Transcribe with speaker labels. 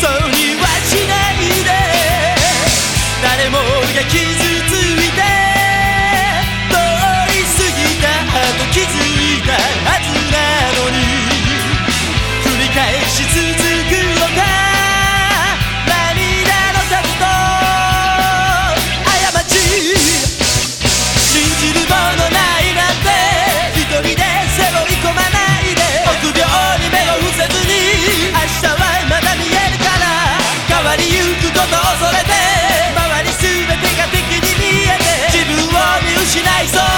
Speaker 1: so りゆくこと恐れて周り全てが敵に見えて自分を見失いそう。